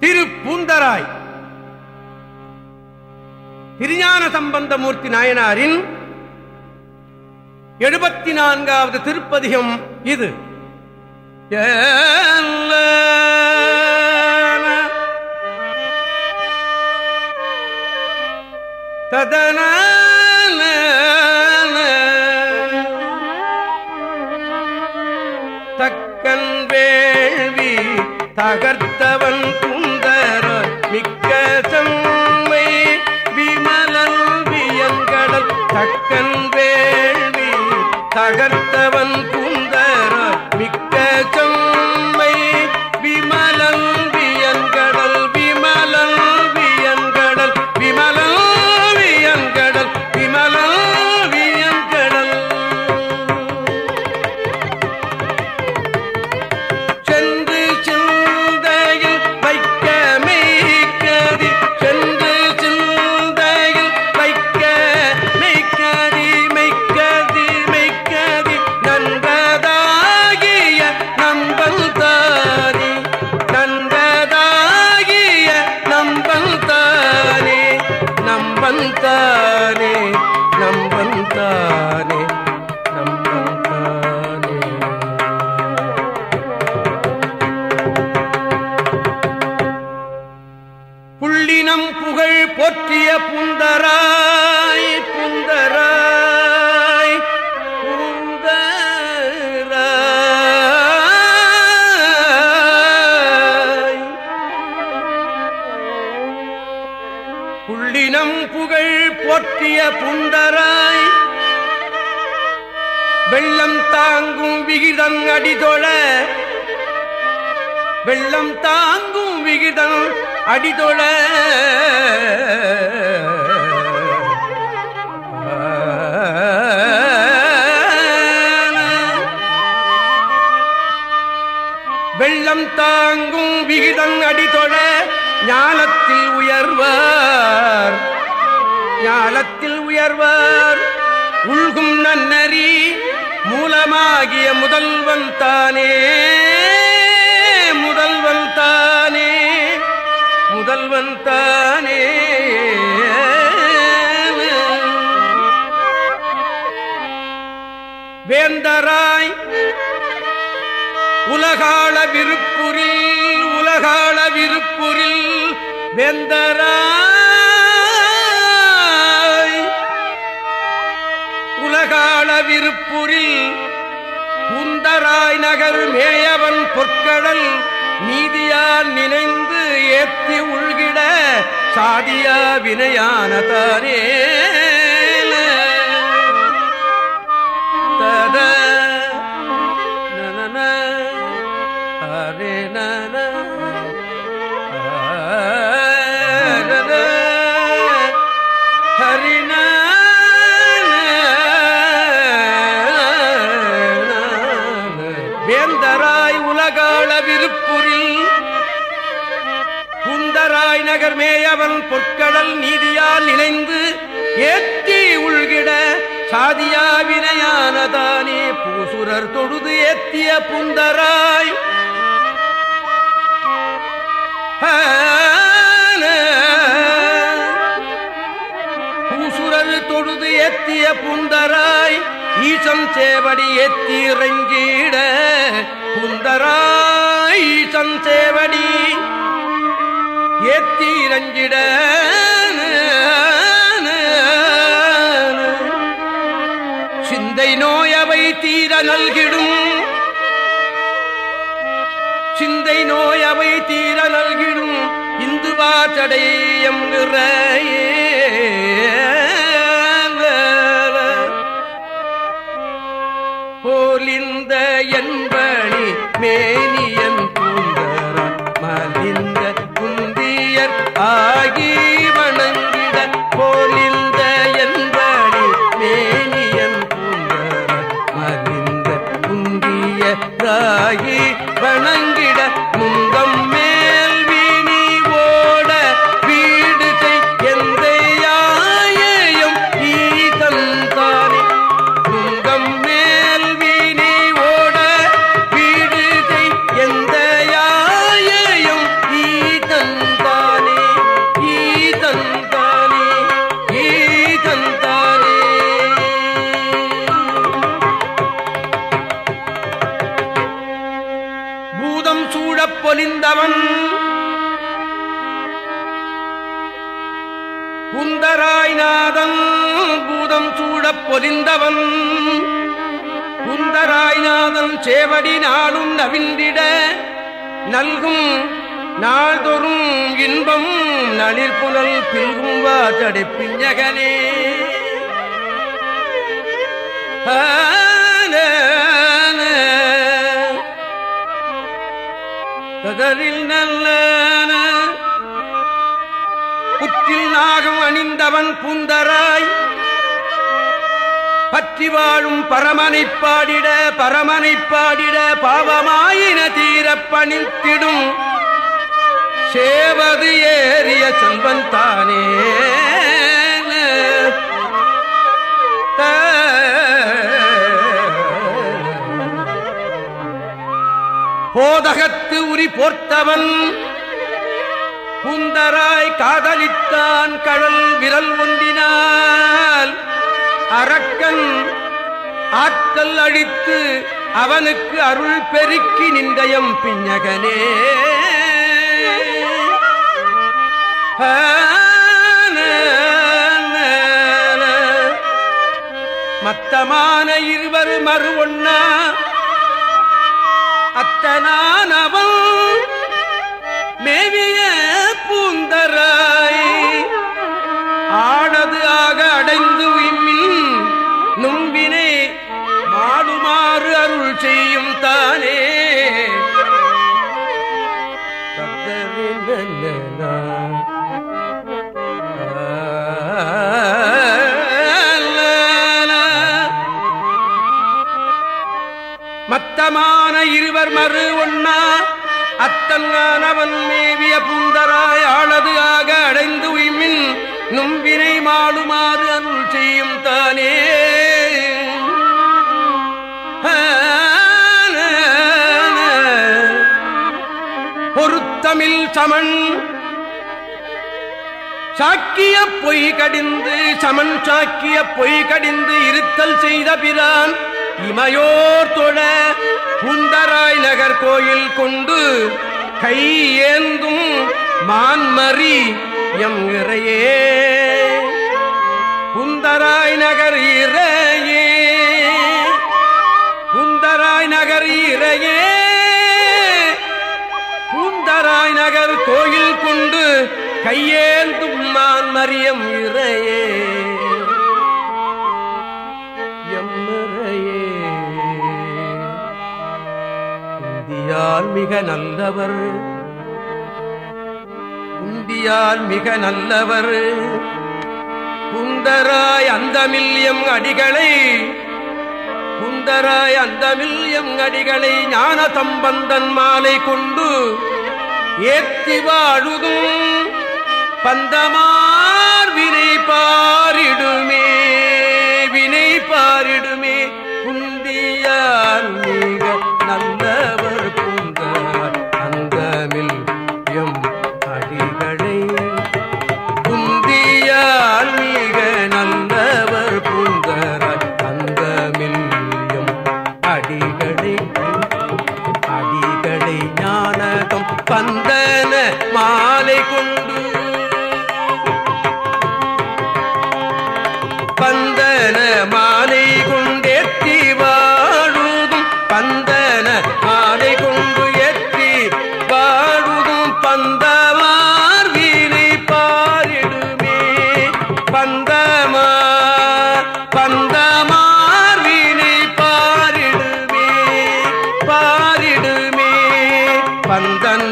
திருப்பூந்தராய் திருஞான சம்பந்தமூர்த்தி நாயனாரின் எழுபத்தி நான்காவது திருப்பதிகம் இது. ததன தக்கன் வேள்வி தகர்த்தவன் குந்தர மிக்க செம்மை விமலன் வியங்கடல் தக்கன் வேள்வி தகர்த்தவன் புள்ளினம் புகழ் போற்றிய புந்தராய் புந்தராய் புந்தராய். புள்ளினம் புகழ் போற்றிய புந்தராய் வெள்ளம் தாங்கும் விகிதம் அடிதொழ வெள்ளம் தாங்கும் விகிதம் அடிதொழ. வெள்ளம் தாங்கும் விகிதம் அடிதொழ. ஞானத்தில் உயர்வார். ஞானத்தில் உயர்வார். உள்கும் நன்னறி. மூலமாகிய முதல்வன் தானே. விருப்புரில் உலகாள விருப்புரில் வேந்தராய். உலகாள விருப்புரில் குந்தராய் நகர் மேயவன் பொற்கடல் நீதியால் நினைந்து ஏத்தி உள்கிட சாதியா வினையான குந்தராய் மேயவன் பொற்கடல் நீதியால் நினைந்து ஏத்தி உள்கிட சாதியா வினையானதானே பூசுரர் தொழுது ஏத்திய புந்தராய். பூசுரர் தொழுது ஏத்திய புந்தராய் ஈசன் சேவடி ஏத்தி இறங்கிட புந்தராய். கஞ்சிட சிந்தை நோயவை தீர நல்கிடும். சிந்தை நோயவை தீர நல்கிடும். இந்துவா தடையம் போலிந்த என்பணி மேனி சூழப் பொலிந்தவன். குந்தராய்நாதன் பூதம் சூழப் பொலிந்தவன். குந்தராய்நாதன் சேவடி நாளும் நவின்றிட நல்கும் நாள்தொறும் இன்பம் நளிர்புனல் பில்கும் வாஜடைப்பிஞகனே ஆ கதரில் நல்ல புற்றில் நாகம் அணிந்தவன் புந்தராய். பற்றி வாழும் பரமனை பாடிட பரமனை பாடிட பாவமாயின தீரப் பணித்திடும். சேவது ஏறிய செல்வன் தானே. போதகத்து உரி போர்த்தவன். புந்தராய் காதலித்தான் கழல் விரல் ஒன்றினால் அரக்கன் ஆக்கல் அழித்து அவனுக்கு அருள் பெருக்கி நிந்தயம் பிஞகனே மத்தமான இருவர் மறு ஒன்னா அத்தனானவன் மேவிய பூந்தராய். ஆனது ஆக அடைந்து இம்மின் நும்பினை மாடுமாறு அருள் செய்யும் தானே. மத்தமான இருவர் மறு ஒன்னா அத்தங்கானவன் மேவிய பூந்தராய் ஆளது ஆக அடைந்து உய்மின் நும்பினை மாளுமாறு அருள் செய்யும் தானே. பொருத்தமிழ் சமன். சாக்கிய பொய் கடிந்து சமன் சாக்கிய பொய் கடிந்து இருத்தல் செய்த பிரான். இமையோர் தொழ புந்தராய் நகர் கோயில் கொண்டு கை ஏந்தும் மான்மறி எம் இறையே. புந்தராய் நகர் இறையே. புந்தராய் நகர் இறையே. பூந்தராய் நகர் கோயில் கொண்டு கையேந்தும் மான்மரியம் இறையே. உண்டியால் மிக நல்லவர். உண்டியால் மிக நல்லவர். குந்தராய் அந்தமில்யம் அடிகளை. குந்தராய் அந்தமில்யம் அடிகளை ஞான சம்பந்தன் மாலை கொண்டு ஏத்தி வாழுதும் பந்தமார் வினை பாரிடுமே. பந்தன்